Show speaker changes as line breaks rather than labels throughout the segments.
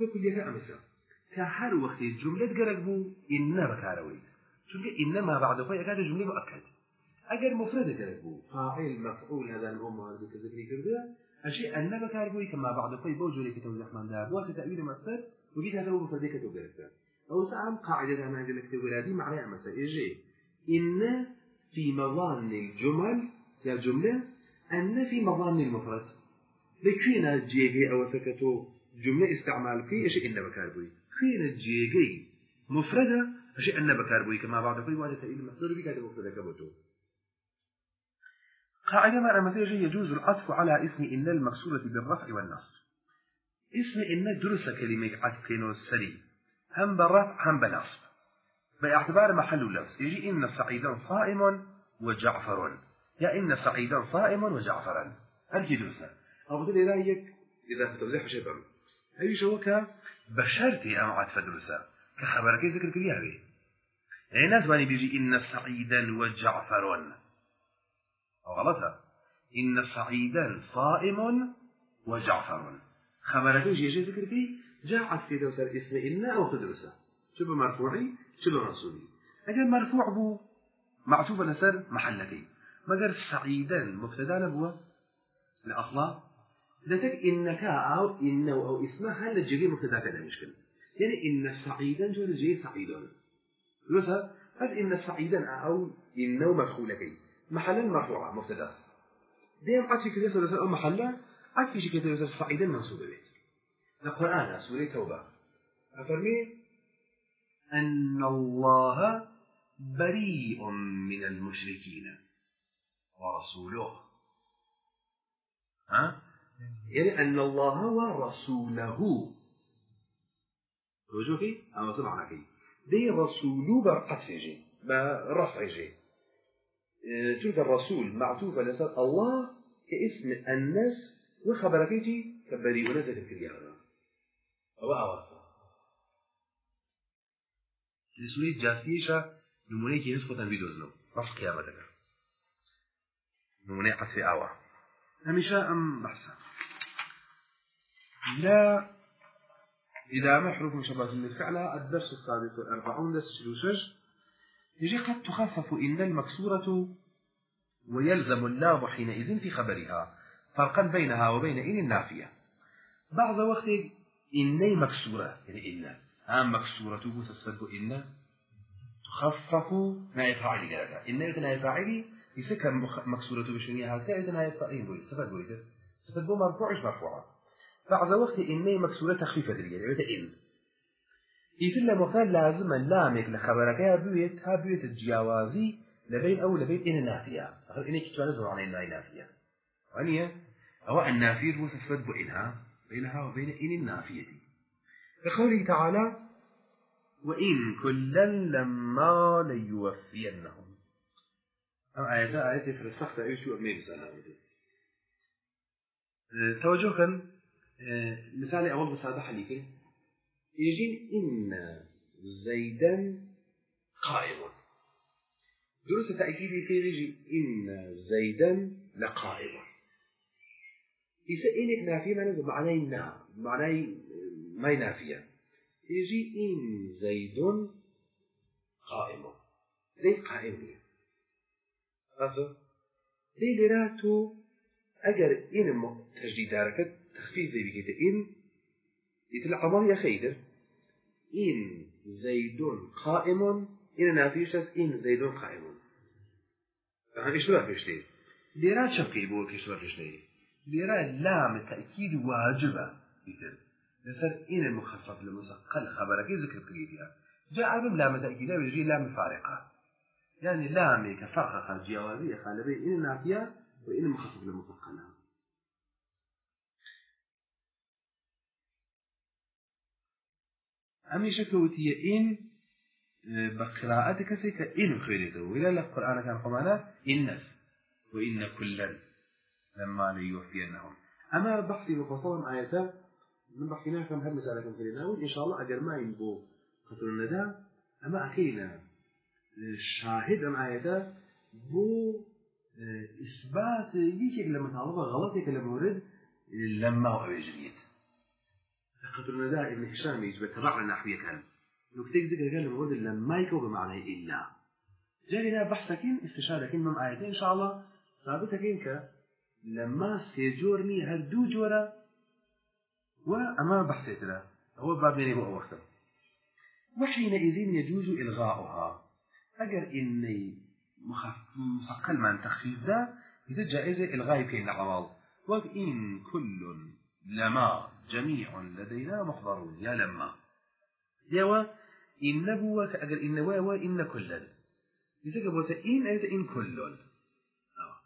بكلية أمسا كهر وقت الجملة تقرق بو إنما بكاروي شو ما بعد خوي أكاد جملة مؤكد أجر مفرد تقرق بو فاعل مفعول هذا الأمر ذكري كردها أشيء أن بكاروي كما بعد خوي بوجو لك توزيح من دار وقت تأويل مصدر وجيت هذا هو مفردة كتقرق أو سأم قاعدة أنا عندك تقرق معناها أمسا إيجي إن في مظان الجمل يا جملة أن في مظان المفرد لكينا جيبي أو سكتو جمله استعمال في شيء ان بكاربوي خير الجيجي مفرده شيء ان بكاربوي كما بعد في تأيل مصدر المصدر بكاد مفرده كبوتو قاعدة ما مثلا يجوز العطف على اسم إن المكسورة بالرفع والنصب اسم إن درس كلمة عطف كينو السري هم بالرفع هم بالنصب باعتبار محل اللفظ يجي إن سعيدا صائم وجعفر يا إن سعيدا صائم وجعفرا هل كي درسنا أو إذا يك إذا توضيح شيء أيش هو ك بشرتي أم عطف درسا كخبرك ذكر كذي هذه يعني ناس ماني بيجي إن سعيدا وجعفر أو غلطة إن سعيدا صائم وجعفر خبرك وش يجي ذكر كذي جاء عطف درسا اسم إن أو تدرسا شبه مرفوعي شبه منصوبي أجل مرفوع بو معطوف نسر محلتي مگر سعيدا مبتدا بو لأصلا دەتێک إنك أو إن أو ئیسمە هل الجريمة جێگەی مفتداکە مشكلة يعني إن سعيدا جو الجري سعيدا لسه بس إن سعيدا أو إنه مدخولة كي محلا مرفوعة مبتدا دائم عكس كذا سورة أو محلا عكس كذا سورة سعيدا منصوب به القرآن سورة توبة أفرمي أن الله بريء من المشركين ورسوله ها يعني أن الله ورسوله في أما سمعنا كي دي رسول برقت جي ما رفع جي إيه، تلك الرسول معتوفة لسال الله كاسم الناس وخبرك يجي كبري ونزل الكريانة أو أواصل لسوري جاسيشة نمونيكي نسخة بدوزنو رفق يا قيامتك نموني عطف أواسا هميشة أم بحثة لا إذا ما حروف مشابهة للفعلة الدرس السادس والأربعون درس شلوشش يجي قد تخفف إن المكسورة ويلزم اللام حينئذ في خبرها فرقا بينها وبين إن النافية بعض وقت إني مكسورة يعني إن هام مكسورة مسسد إن تخفف ما يفعل إن يتنا يفعلي كان مكسورة بشنية هالك أيضا هاي الطائم بوي صفات بوي بوي مرفوع إيش مرفوعة بعض وقت إني مكسورة تخفيفة درية يعني إن إيفلا مفعل لازم أن لامك لخبرك يا بوي ها بوي الجياوازي لبين أو لبين إن نافية أخر إني كتبان زمان عن إن نافية عنيا أو النافية هو صفات بوي إنها بينها وبين إن النافية لقوله تعالى وإن كلا لما ليوفينهم أعداء عدي فرسخت أيش أمين سلام توجها مثال أول مصابحة لك يجين إن زيدا قائم درس تأكيدي في يجي إن زيدا لقائم إذا إنك نافية معناه معناه نا معناه آه، ما نافية يجي إن زيد قائم زيد قائم لی لێرا تۆ ئەگەر ئینم تەژدیدارەکەت تخفیف دەی بکەیتە ئین دیتە لە عەمەڵ یەخەیتر ئین زەیدون قائمون ئینە نافیش ئەس ئین زەیدون قائمون هەمیشتوە پێشتێ لێرا إيش بۆ پێشوە ليه لێرا لام تأكيد واجبة دیتر نسر إن المخفف لمسقل خبرك يذكر ذکر جاء عبم لام تأكيد ويجي لام فارقة يعني لا ميك عميك فرقة جوازية خالبي إن نافيا وإن مخفف لمسقلها أميشة كوتية إن بقراءة كسيك إن خيرته ولا لا القرآن كان قمانا إنس وإن كلا لما أنهم أما بحثي مفصلا آياتا من بحثنا كم هم مسألة كم خلينا وإن شاء الله أجر ما ينبو قتل النداء أما أخينا شاهد ئەم ئاەتە بۆ ئیسبات یەکێک لە مەتاڵبە غەڵەتێکە لە لما لەما ئەوێژریت قدر نداء ابن هشام يجب ترعى نحوية كان نكتك ذكر قال المورد لما يكون بمعنى إلا جاءنا بحثكين استشاركين من آيتين إن شاء الله ثابتكين ك لما سيجورني هل دو جورا وأما بحثت له هو باب نبو أو وقتا وحينئذ يجوز إلغاؤها اگر این مثقل من تخفیف ده اذا جائزه الغاء كاين و این کل لما جميع لدينا محضرون یا لما دیو این نبوة كأجل إن واوا إن كلا إذا جابوا إن أيضا إن این آه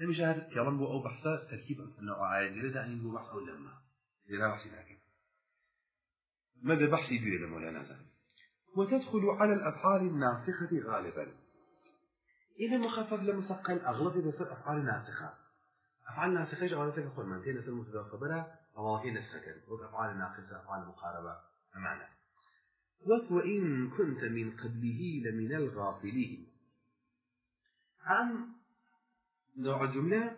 أنا مش عارف يا رب أو بحثة تركيب النوع عادي لذا يعني بحث أو لما لذا بحث لكن ماذا بحث يدير لما لا نزل وتدخل على الأفعال الناسخة غالبا إذا مخفف لمسقل أغلط إذا صار أفعال ناسخة أفعال ناسخة إيش غالبا تقول من تين اسم متدار قبلها أو هي نسخة وأفعال ناقصة أفعال مقاربة معنى وإن كنت من قبله لمن الغافلين عن نوع الجملة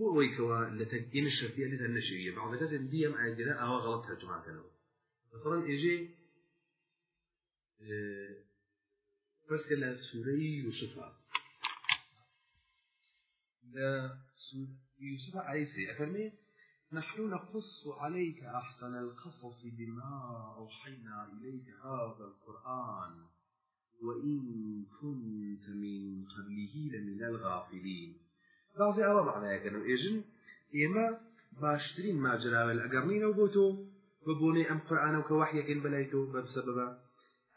هو أوي لتجين الشرطية لتنشرية بعض دي أم أجداء آية أو غلط ترجمة كانوا مثلا إيجي parce que la souris Yusufa, la يوسف عايزه أفرميت نحن نقص عليك أحسن القصص بما أوحينا إليك هذا القرآن وإن كنت من قبله لمن الغافلين بعض أرى معنى يكنو إيجن إما باشترين ما جرى الأقرنين وبوتو وبوني أم قرآن وكوحي يكن بسببه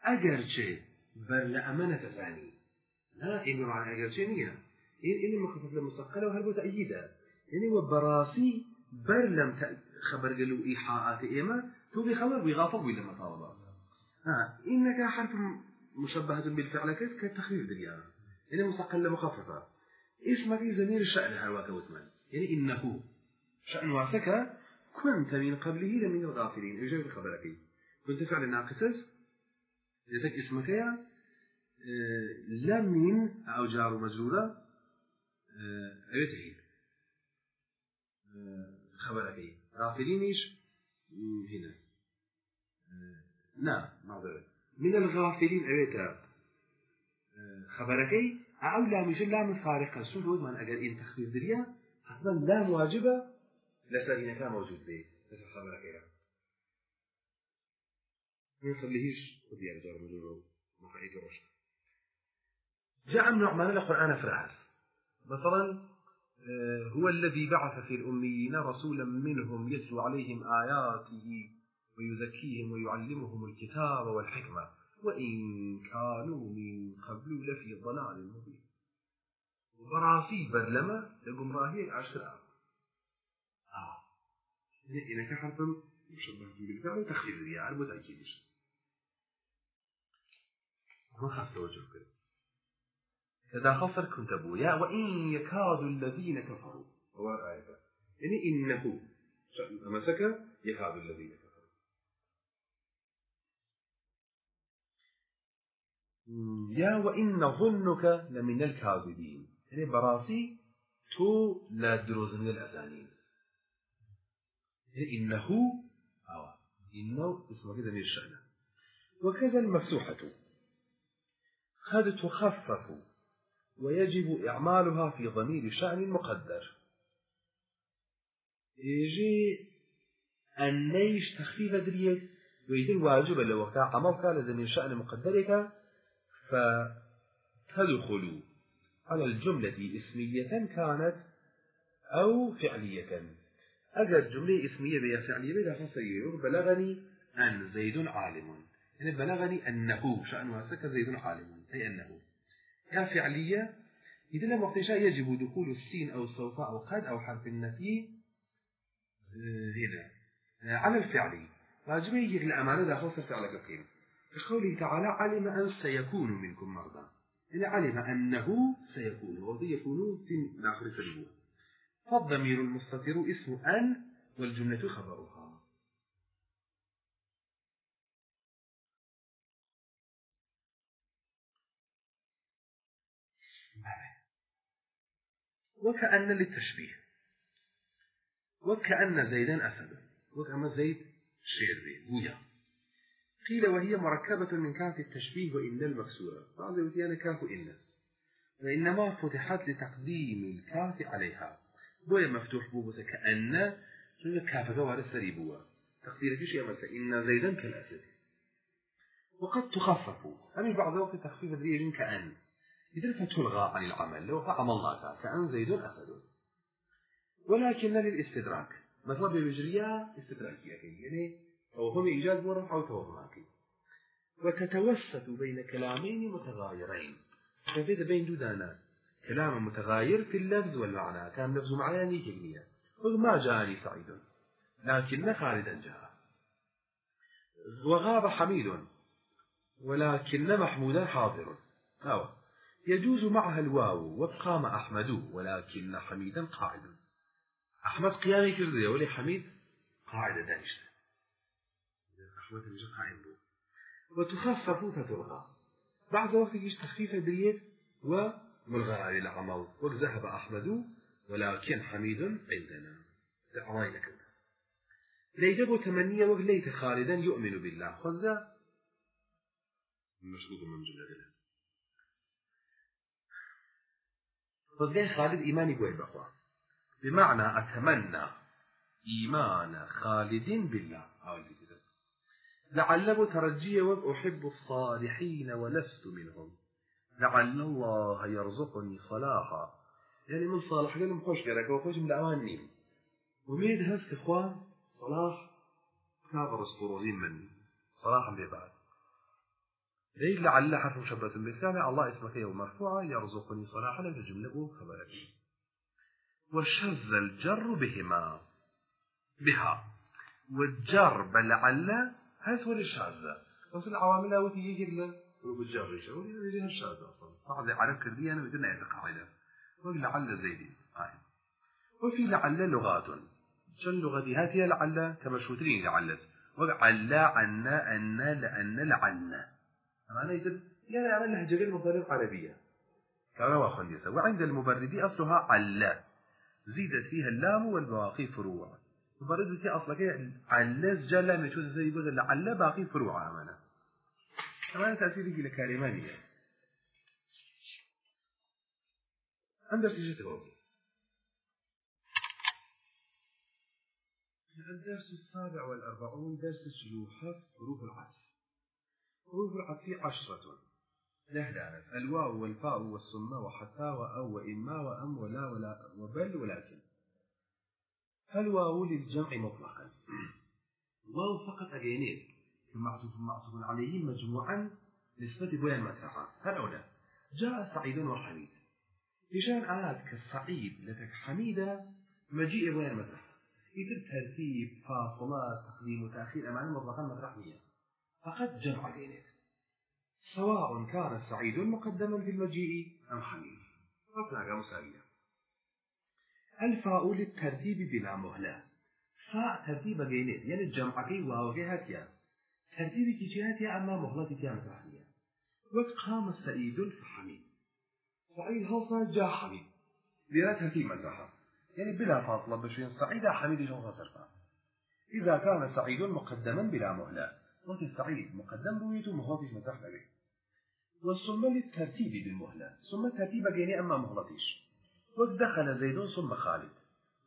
ئەگەرچێ بەر لە ئەمە نەتەزانی لا ئیمران ئەگەرچێ نییە این این مخفف و هر بو تأییده بتأييدا و براسی بر لم خبر ایحاءات ایما تو بی خبر بی بيغافق ولا مطالبة آه إنك حرف مشبهة بالفعل كيس كتخفيف دليانا يعني مسقلة مخففة إيش ما في زمير الشأن هواك وثمان يعني إنه شأن وعثك كنت من قبله لمن الغافلين إجابة خبرك كنت فعل ناقص يتك لذلك اسمكيا آه، لمين أو جار مجرورة أيتهين آه، آه، خبرك غافلينيش هنا لا نعم، معذرة من الغافلين أيتها خبرك أي أو لا مش لا مفارقة سود من أجل إن تخفيف دريا حتما لا واجبة لسه هنا كان موجود به لسه خبرك يعني ما خذ يا يعني زي ما بيقولوا مع جاء من عمان القرآن فرعز مثلا آه، هو الذي بعث في الأميين رسولا منهم يتلو عليهم آياته ويزكيهم ويعلمهم الكتاب والحكمة وإن كانوا من قبل لفي ضلال مبين وبراسي برلمة لجمراهير عشر آب آه إذا كان حرفا مشبه بالكتاب وتخفيف يعني متأكيد خفت توجهك كده خفر كنت أبويا وإن يكاد الذين كفروا هو آية يعني إنه امسك يكاد الذين كفروا يا وإن ظنك لمن الكاذبين يعني براسي تو لا دروز من الأزانين يعني إنه اه إنه اسمه كذا من الشأن وكذا المفتوحه قد تخفف ويجب إعمالها في ضمير شأن مقدر يجي أن ليش تخفيف دريت ويدل واجب لو كان عملك لزمن شأن مقدرك فتدخل على الجملة اسمية كانت أو فعلية أجل جملة اسمية بها فعلية بها فصير بلغني أن زيد عالم يعني بلغني أنه شأن واسك زيد عالم أي أنه فعلية إذا لم وقتشا يجب دخول السين أو سوف أو قد أو حرف النفي آه، هنا آه، على الفعل واجبه يجي الأمانة خاصة فعلك القيم قوله تعالى علم أن سيكون منكم مرضى إلا علم أنه سيكون وسيكون يكون سن آخر فضمير فالضمير اسم أن والجملة خبرها وكأن للتشبيه وكأن زيدا أسد وكأن زيد شيربي بويا قيل وهي مركبة من كاف التشبيه وإن المكسورة بعض يقول كاف إنس وإنما فتحت لتقديم الكاف عليها بويا مفتوح بوبوس كأن كاف دوار وارث تقدير في شيء مثل إن زيدا كالأسد وقد تخفف أمي بعض وقت تخفيف ذي كأن إذا الفتح الغاء عن العمل لو أعمى الله كأن زيد أسد ولكن للاستدراك مثلا بمجرية استدراكية يعني أو هم إيجاد بورم أو توهماكي وتتوسط بين كلامين متغايرين فبيد بين دودانا كلام متغاير في اللفظ والمعنى كان لفظ معنى يعني كلمية ما جاءني سعيد لكن خالدا جاء وغاب حميد ولكن محمودا حاضر أوه. يجوز معها الواو وقام أحمد ولكن حميدا قاعد أحمد قيامي كرده ولي حميد قاعدة دانشت أحمد نجد قاعد بو وتخفف فتلغى بعض وقت يجيش تخفيف دريت وملغى علي العمل وذهب أحمد ولكن حميد عندنا دعوان لك ليجب تمنية وليت خالدا يؤمن بالله خذ مشغول من الله فزگەی خالد إيماني قوي بخوا بمعنى أتمنى إيمان خالد بالله آه، لعله ترجي وأحب الصالحين ولست منهم لعل الله يرزقني صلاحا يعني من صالح قال خوش قالك وخوش من أواني وميد هست إخوان صلاح كابر اسطورزين مني صلاحا ببعد ذيك إيه، لعل حرف شبة بالثاني الله اسمك يوم مرفوعة يرزقني صلاحا لجملة خبرك وشذ الجر بهما بها والجر بلعل هاس ولا شاذ بس العوامل وتي يجي قلوب الجر يشعرون يجيها الشاذ أصلا بعض العرب كردي أنا بدنا نعرف قاعدة ولعل زيدي هاي آه. وفي لعل لغات لغة لغتي هاتي لعل كما شوترين لعلت وعلا عنا أن لأن لعنا معناه يدل يعني على اللهجة غير مصدرية العربية كما يسا وعند المبرد أصلها علّا زيدت فيها اللام والباقي فروع مبرد في أصلك علّا سجل لام يتوسع زي يقول علّا باقي فروع أمانة كمان تأثيره لكلمانية عند ارتجاء الدرس السابع والأربعون درس الشيوخ روح العالم وضعت في عشرة دهلانة الواو والفاء والسما وحتى وأو وإما وأم ولا ولا وبل ولكن فالواو للجمع مطلقا الواو فقط أجينيت المعطوف معطوف عليه مجموعا نسبة بويا مساحة هل جاء سعيد وحميد لشان آت كالسعيد لتك حميدة مجيء بويا مساحة إذا ترتيب فاصلات تقديم وتأخير أمان مطلقا مطلقا فقد جرت إليه سواء كان سعيد مقدما في المجيء أم حميد وكان مساوية الفاء للترتيب بلا مهلة فاء ترتيب جينيد يعني الجمع في هاتيا جهتيا ترتيب كجهتيا أما مهلة كانت رحمية وقام سعيد فحميد سعيد هوصا جاء حميد لذا ترتيب مزحة يعني بلا فاصلة بشين سعيد حميد جوصا سرفا إذا كان سعيد مقدما بلا مهلة صوت السعيد مقدم بويت ومهلطيش مطرح بويت والصمة للترتيب بالمهلة صمة ترتيبة جيني أما مهلطيش ودخل زيد ثم خالد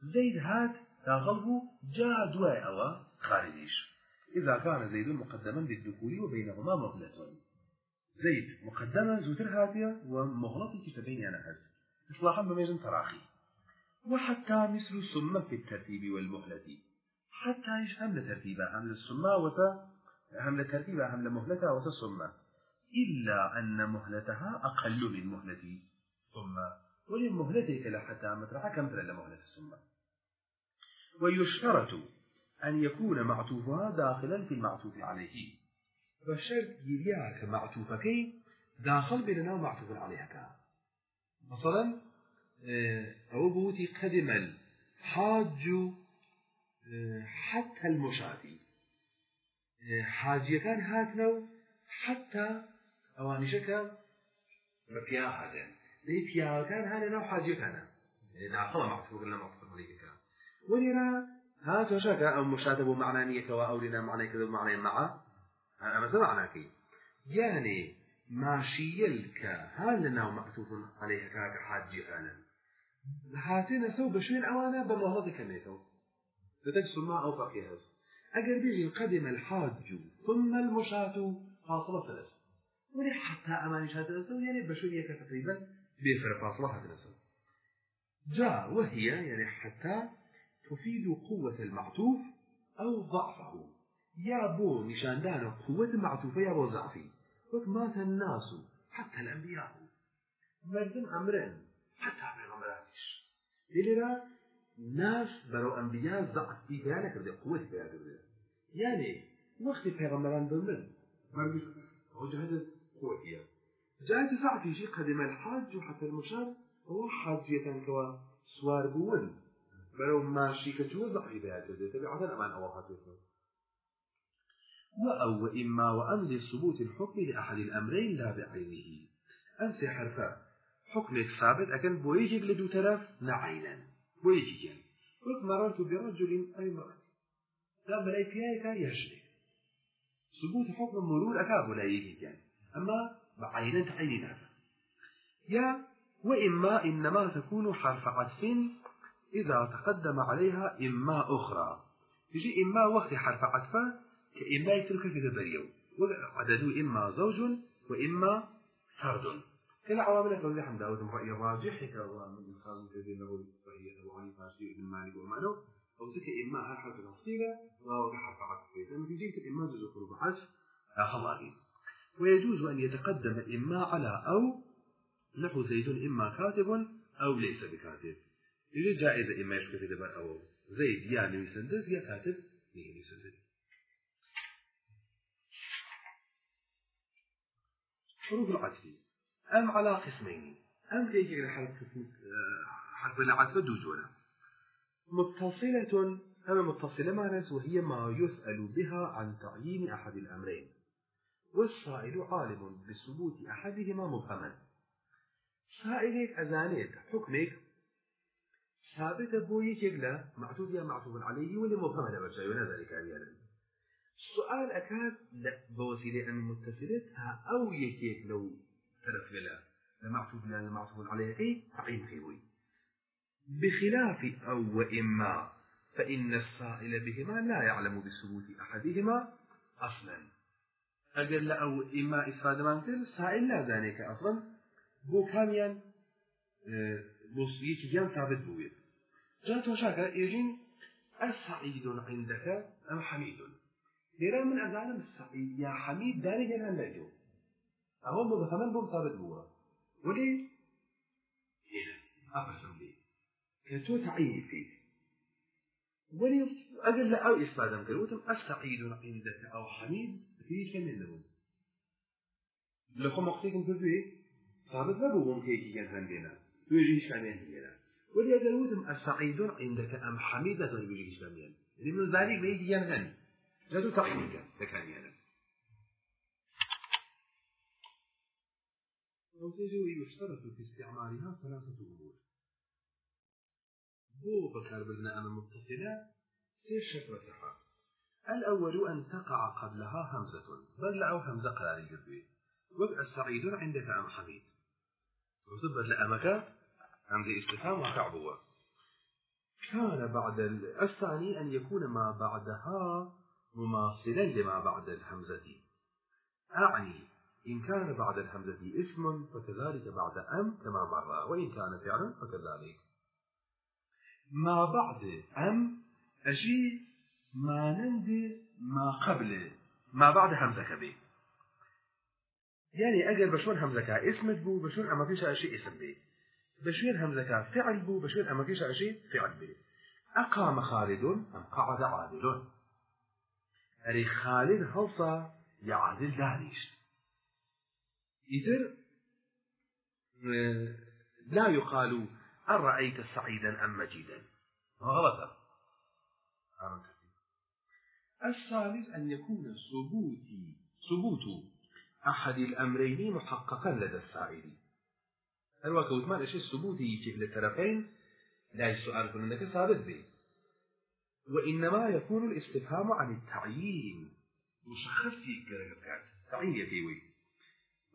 زيد هات تغلبه جاء دواء أو خالدش إذا كان زيد مقدما بالدخول وبينهما مهلة زيد مقدما زوتر هاتيا ومهلطي كتبين أنا هز إطلاقا بميزن تراخي وحتى مثل الصمة في الترتيب والمهلة حتى يشهم لترتيبها عن الصمة وسا عملة كثيرة عملة مهلتها وسسمة إلا أن مهلتها أقل من مهلة ثم ولم مهلتك لحتى مطرح كم مثل مهلة السمة ويشترط أن يكون معطوفها داخلا في المعطوف عليه بشرط يليعك معطوفك داخل بيننا معطوف عليك مثلا أو آه، بوتي قدم الحاج آه، حتى المشافي حاجیەکان هاتنە و حتا ئەوانیشەکە بە پیا هاتێن لی پیاوەکان هەرە ناو حاجەکانە ناخڵە مەخصوگن لە مەقڵەکە وەێرا ها تۆشەکە ئەم مشاتە بۆ معنانیەکەەوە ئەورینا معنێکەکە معنێ مەعە ئەمەزە معناکەی یانێ ماشیل کە ها لە ناو مەعتوفن عليهەیەکە کە حاجیەکانە هاتێنە سەو بە شوێن ئەوانە بە مەڵەکەمێتەوە لەدەک سما ئەو فەقی هەست أجل بيجي قدم الحاج ثم المشاة فاصلة ثلاثة ولي حتى أمان شاة ثلاثة يعني بشوية تقريبا بيفر فاصلة ثلاثة جاء وهي يعني حتى تفيد قوة المعطوف أو ضعفه يا بو نشان دان قوة معطوفة يا بو ضعفي وك الناس حتى الأنبياء مردم أمرين حتى أمرين أمرانيش إلى ناش بەرەو ئەمبیا زعفی پیا نەکردێ قوت پیا کردێ یعنی وەختی پێغەمبەران بمرن هذا قوتیە جاءت زعفی شي قدم الحاج حتى المشار هو حاجية كوا سوار بون بلو ماشي كتو زعفي بها كردي تبعة أمان أو حاجية وأو إما وأم لثبوت الحكم لأحد الأمرين لا بعينه أمس حرفا حكم ثابت أكن بويجك لدو تلف نعينا بۆ كان قلت مررت برجل بێڕجلین ئەی مەڕات دا بەلای كان يجري سبوت حكم مرور ئەکا بۆ كان اما ئەمما بەعینەن تعینی يا وإما إنما تكون حرف عطف إذا تقدم عليها إما أخرى تجي إما وقت حرف عطف كإما يترك في اليوم عدد إما زوج وإما فرد كل عوامل التوزيع حمداوي رأي راجح هيك من الخالد الجزيرة هو رأي الواني فارسي ابن مالك ومانو أو سك إما هر حرف تفصيلة أو حرف عطفية لما جيت إما جزء قلوب عشر حضاري ويجوز أن يتقدم إما على أو نحو زيد إما كاتب أو ليس بكاتب يجي جائزة إما يشكو في دبر أو زيد يعني يسندس يا كاتب يعني يسندس حروف العطف أم على قسمين أم كيجري حرف قسم آه، حرف العطف دوجونا متصلة أم متصلة معناس وهي ما يسأل بها عن تعيين أحد الأمرين والسائل عالم بثبوت أحدهما مبهما سائلك أزانيت حكمك ثابت بوي يجلا معتوب يا معتوب عليه ولا مبهم هذا بشيء ولا ذلك أبيانا السؤال أكاد لا بوسيلة أم متصلتها أو يجيك لو رسول جمعته بلا جمعته عليه أي تعيين كيوي بخلاف أو وإما فإن السائل بهما لا يعلم بسبوت أحدهما أصلا أجل لا أو إما إفراد مانكر سائل لا ذلك أصلا بو كاميان بصيك جان ثابت بوي جان توشاكا يجين السعيد عندك أم حميد لرا من أزعلم السعيد يا حميد داري جان يجوز. أهم بۆ بەتەمەند بۆم سابت بووە ولی هنا ئەفەسم بێ کە تعيني تعینی ولي أجل لأو لە ئەو وتم ئەستەعید و عیندەکە ئەو حەمید هیچ کە نێنەبوو لە خۆم وەقتێکم ثابت نەبوو بۆم کەیەکی گەنجەن لێنە توێژی هیچ کامێن وتم ئەستەعید و أم حميد يعني لا دەتەن وێژی هیچ لمن ذلك من زاری لا تتعيني كم تكاني تەعینی نموذجه يشترط في استعمالها ثلاثة أمور بو بكر بكار بالنعم المتصلة سير شكرتها الأول أن تقع قبلها همزة بلعوا همزة قراري جدوي وقع السعيد عندك أم حميد وصبر لأمك همزة استفهام وتعبوه كان بعد الثاني أن يكون ما بعدها مماثلا لما بعد الهمزة أعني إن كان بعد الهمزة اسم فكذلك بعد أم كما مر وإن كان فعلا فكذلك ما بعد أم أجي ما نندي ما قبل ما بعد همزة كبير يعني أجل بشون همزة اسم بو بشون أما فيش أشي اسم بي بشون همزة فعل بو بشون أما فيش أشي فعل بي أقام خالد أم قعد عادل أري خالد هوصى يعادل دانيش إذن آه، لا يقال أرأيت سعيدا أم مجيدا آه، غلط الثالث أن يكون الثبوت ثبوت أحد الأمرين محققا لدى السائل الوقت ما إيش الثبوت يجي للطرفين لا السؤال يكون أنك ثابت به وإنما يكون الاستفهام عن التعيين مشخص يقرأ تعيين يتيوي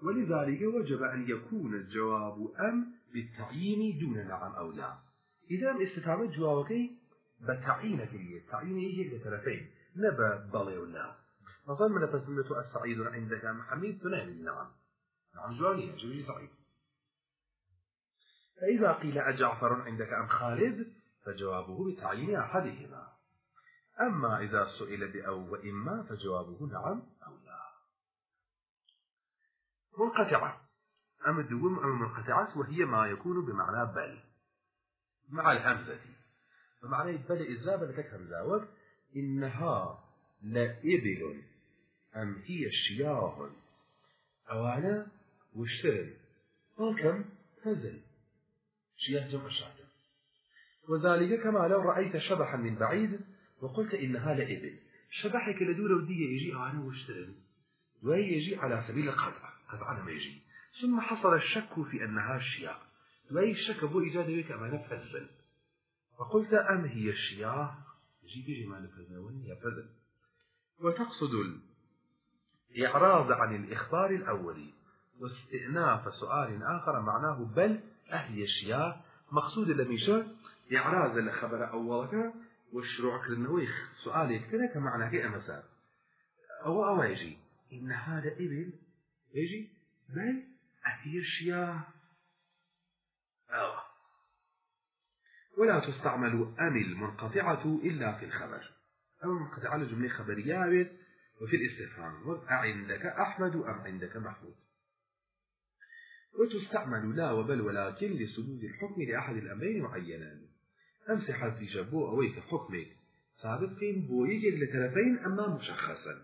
ولذلك وجب أن يكون الجواب أم بالتعيين دون نعم أو لا إذا استطاع جوابك بتعيين كلية تعيين يجيك لطرفين نبا بالي ولا مثلا من تسميته السعيد عندك محمد تنام النعم نعم, نعم جواني جوي سعيد فإذا قيل أجعفر عندك أم خالد فجوابه بتعيين أحدهما أما إذا سئل بأو وإما فجوابه نعم أو لا منقطعة أما الدوم أما المنقطعات وهي ما يكون بمعنى بل مع الهمزة فمعنى بل إذا بل همزة وقت إنها لإبل أم هي شياه أوانا وشترن وكم هزل شياه جمع شعر وذلك كما لو رأيت شبحا من بعيد وقلت إنها لإبل شبحك لدولة ودية يجي أوانا وشترن وهي يجي على سبيل القطع هذا أنا ما يجي ثم حصل الشك في أنها الشيعة لا يشك بو إجادة بك أما نفذل فقلت أم هي الشيعة يجي بيجي ما نفذل فزن وتقصد الإعراض عن الإخبار الأولي واستئناف سؤال آخر معناه بل أهي الشيعة مقصود لميشا إعراض الخبر أولك والشروع كرنويخ سؤال كمعنى معناه كأمسا أو أو يجي إن هذا إبن يجي من أثيرشيا أو ولا تستعمل أم المنقطعة إلا في الخبر أم منقطعة لجملة خبرية وفي الاستفهام أعندك أحمد أم عندك محمود وتستعمل لا وبل ولكن لسدود الحكم لأحد الأمرين معينان أمسح في جبو أويك حكمك سابقين بويجي لتلفين أما مشخصا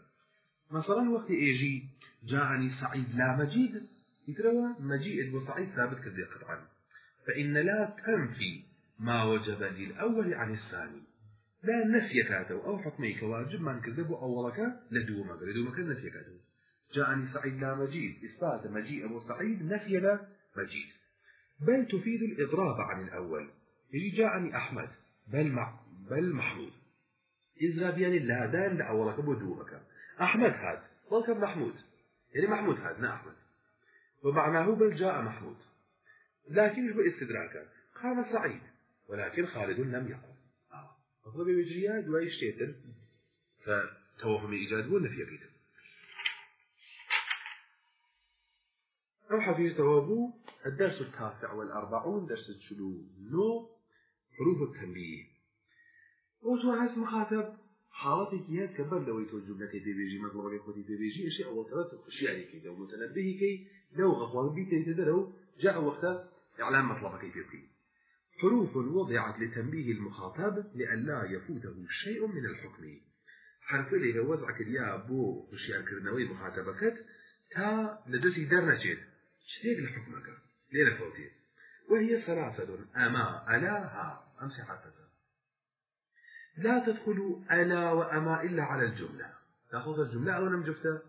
مثلا وقت إيجي جاءني سعيد لا مجيد يتروى مجيء وسعيد ثابت كذي قطعا فإن لا تنفي ما وجب للأول عن يعني الثاني لا نفي كاتو أو حكميك واجب من كذب أولك لدومك لدومك نفي كاتو جاءني سعيد لا مجيد إثبات مجيء أبو سعيد نفي لا مجيد بل تفيد الإضراب عن الأول جاءني أحمد بل مع بل محمود إضراب يعني لا دان لأولك بدومك أحمد هاد ولك محمود يعني محمود هذا أحمد نعم. ومعناه بل جاء محمود لكن يجب استدراكا قام سعيد ولكن خالد لم يقم مطلب بجريا دواي الشيطان فتوهم إيجاد في بيته أو حفيظ توابو الدرس التاسع والأربعون درس الشلو نو حروف التنبيه وتوهز مخاطب حالتێکی هەیە کە بەر لەوەی تۆ جوولەکەی پێبێژی مەڵەوەی خۆتی پێبێژی ئەشی ئەوەکەوە خوشیارێکی دە متەنەبهیکەی لەو غەخواڵبی تێتە دەرەوە جا ئەوەختە إعلام مطلبك في حروف وضعت لتنبيه المخاطب لئلا يفوته شيء من الحكم حرف اللي هو وضع يا بو مشيار كرنوي مخاطبك تا لدسي درجت شتيك لحكمك ليه فوتي وهي ثلاثة أما ألاها أمسي حرفتها لا تدخل أنا وأما إلا على الجملة تأخذ الجملة أولا جفتها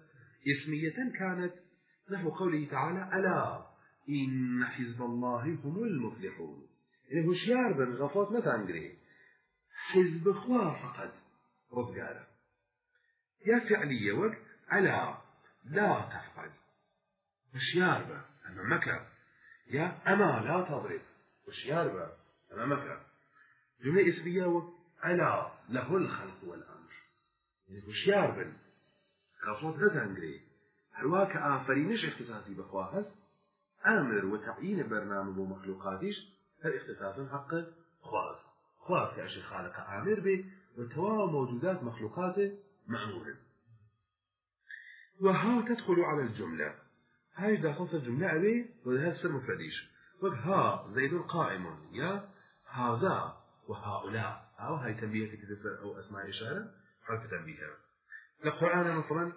اسمية كانت نحو قوله تعالى ألا إن حزب الله هم المفلحون إنه شيار بن غفوت مثلا قريه حزب خوا فقط رزقارة يا فعلية وقت ألا لا تفقد وشيار به أمامك يا أما لا تضرب وشيار به أمامك جملة اسمية وقت أنا له الخلق والأمر يعني هشيار بن غفلت نتنگري هرواك آفرينش اختصاصي بخوا أمر وتعيين برنامج ومخلوقاتيش هل اختصاص حق خواز خواز كأش خالق آمر به وتوا موجودات مخلوقاته معمول وها تدخل على الجملة هاي داخل الجملة أبي وده سر مفرديش وها زيد قائم يا هذا وهؤلاء أو هاي تنبيه تكتب أو أسماء إشارة حرف تنبيه لقرآن مثلا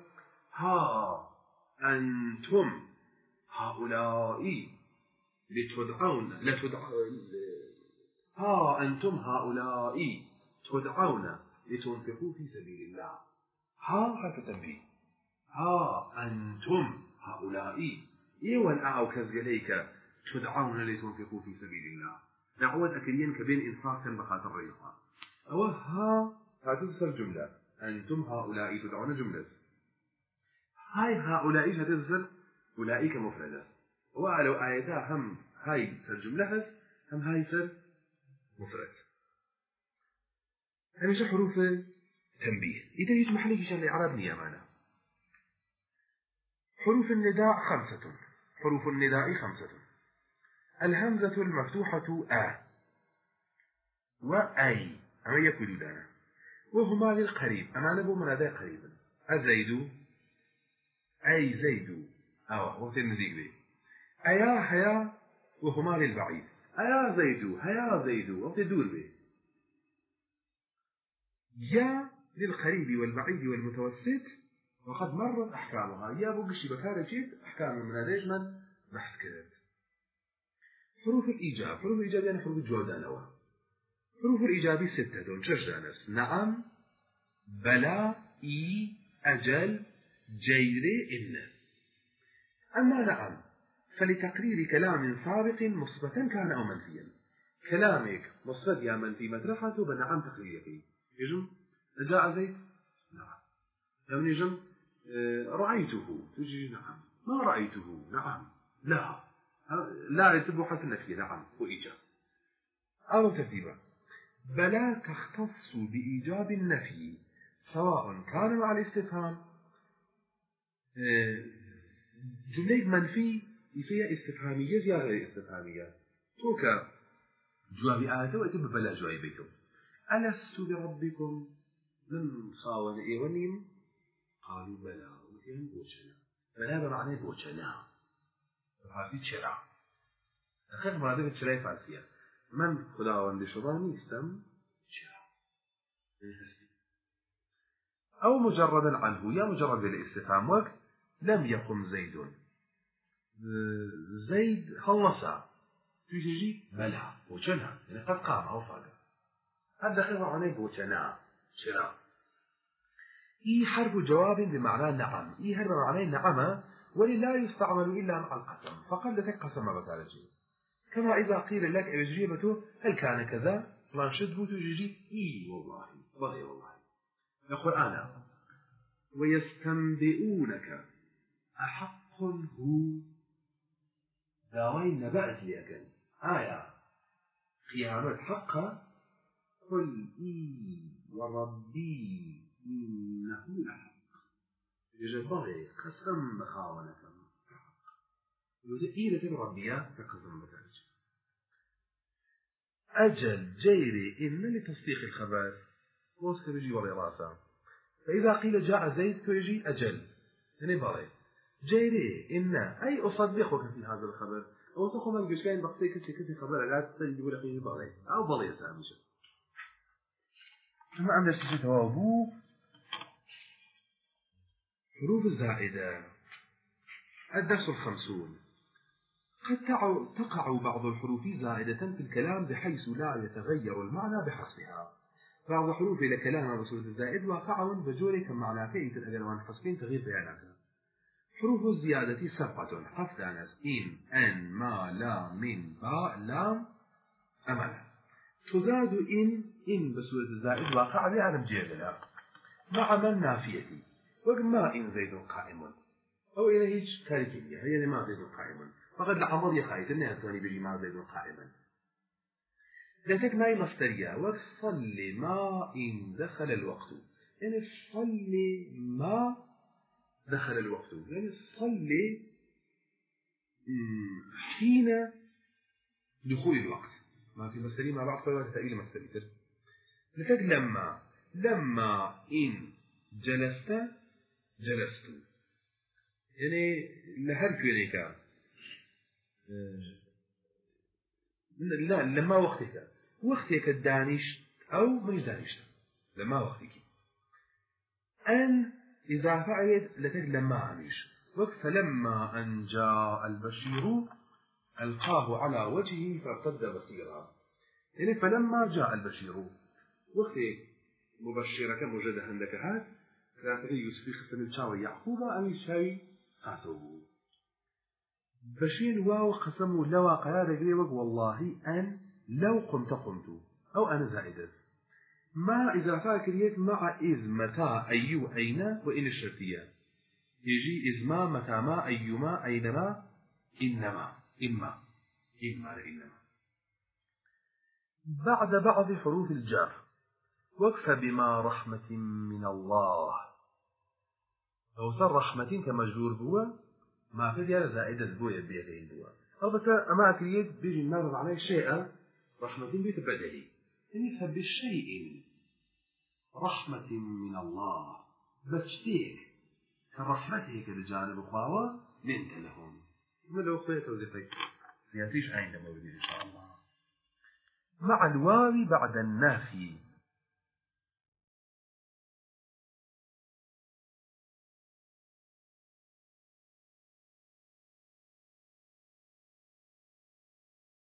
ها أنتم هؤلاء لتدعون لتدع... ها أنتم هؤلاء تدعون لتنفقوا في سبيل الله ها حرف تنبيه ها أنتم هؤلاء إيوا أعو كزجليك تدعون لتنفقوا في سبيل الله نعود أكليا كبين إنفاق بخاطر الريقان أو ها هتصل جملة أنتم هؤلاء تدعون جملة هاي هؤلاء هتنسى أولئك مفردة وعلو آيتا هم هاي سر جملة هم هاي سر مفرد هميشه يعني حروف تنبيه إذا هيج محلي هشان الإعراب نيامانا حروف النداء خمسة حروف النداء خمسة الهمزة المفتوحة آ وأي أما يكوي دانا وهما للقريب أما نبو منادى قريبا أزيد أي زيد أو وقت المزيق به أيا حيا وهما للبعيد أيا زيد هيا زيد وقت دور به يا للقريب والبعيد والمتوسط وقد مرت أحكامها يا بقشي بكارجيت أحكام المنادج من بحث كذب حروف الإيجاب حروف الإيجاب يعني حروف اوه حروف الإيجابي ستة دول جرجع نفس نعم بلا إي أجل جير إن أما نعم فلتقرير كلام سابق مثبتا كان أو منفيا كلامك مثبت يا منفي مطرحته بنعم تقريرك يجو جاء زيد نعم لم يجم آه، رأيته تجي نعم ما رأيته نعم لا لا يتبع حسن نفي نعم وإيجاب أو ترتيبا بلا تختص بإيجاب النفي سواء كان مع الاستفهام جمله منفي يصير استفهامية زيادة استفهامية توكا که جوابی آیت و اتب بلا جوابی الست بربكم من خاون إيرانيم قالوا بلا وتیم بوشنا بلا بمعنی بوشنا فهذه شرع اخیر مراده به چرای من خداوند شما نیستم چرا أو مجردا عنه يا مجرد الاستفهام وقت لم يقم زيد زيد خلص تجي بلا بوچنا لأن يعني قد قام أو فاقا هذا خير عني بوچنا شنا إي حرف جواب بمعنى نعم إي حرف عليه نعم وللا يستعمل إلا مع القسم فقد لك قسم بتارجي كما إذا قيل لك أجريبته هل كان كذا لانشد بوتو جيجي إي والله والله والله أنا ويستنبئونك أحق هو داوي لي لأكل آية قيامة حقا قل إي وربي إنه لحق يجبغي قسم بخاونك إي لتبع ربيا فقسم بك أجل جيري إن لتصديق الخبر وصف بيجي وراء راسه فإذا قيل جاء زيد كيجي أجل هني يعني بالي جيري إن أي أصدقك في هذا الخبر وصفه سخو من قش كاين بقصي كسي كسي خبر لا تسجل ولا في بالي أو بالي سامشة ثم عندك شيء توابو حروف الزائدة الدرس الخمسون قد تقع بعض الحروف زائدة في الكلام بحيث لا يتغير المعنى بحسبها بعض حروف إلى كلام بصورة الزائد واقعا بجوري كمعنى كيت الأدوان حسبين تغيير بياناتها حروف الزيادة سبعة حفتانس إن أن ما لا من باء لام أمل تزاد إن إن بصورة الزائد واقع بيان بجيبنا مع من نافيتي وما إن زيد قائم أو إلى هيج كاركية هي ما زيد قائم فقط لە عمل یخایت ناتوانانی بری ما قائما لذلك ماي مفترية وصل ما إن دخل الوقت يعني صل ما دخل الوقت يعني صلي حين دخول الوقت ما في مستري ما بعد قوة تأيل مستري لذلك لما لما إن جلست جلست يعني لهر كيريكا إيه. لا لما وقتك وقتك الدانيش أو من دانيش لما وقتك أن إذا فعلت لتك لما عنيش فلما أن جاء البشير ألقاه على وجهه فارتد بصيرا يعني فلما جاء البشير وقت مبشرك مجد لك هات لا تغي يوسف قسم الشاوي يعقوب أم شيء خاسوه بشين واو قسم لوا قرار جريبك والله أن لو قمت قمت أو أنا زائد ما إذا فاكريت مع إذ متى أيو أين وإن الشرطية يجي إذ ما متى ما أيما أينما إنما إما إما إنما بعد بعض حروف الجر وكف بما رحمة من الله أو صار رحمة كمجرور هو ما في ديالة زائدة زبوية بيدين دوا ربك أما أكريد بيجي النار عليه شيئا رحمة بيت بدلي يفهم بشيء رحمة من الله بشتيك كرحمته كالجانب أخوة منك لهم ما لو خير توزيقك سيأتيش عين لما إن شاء الله مع الواوي بعد النافي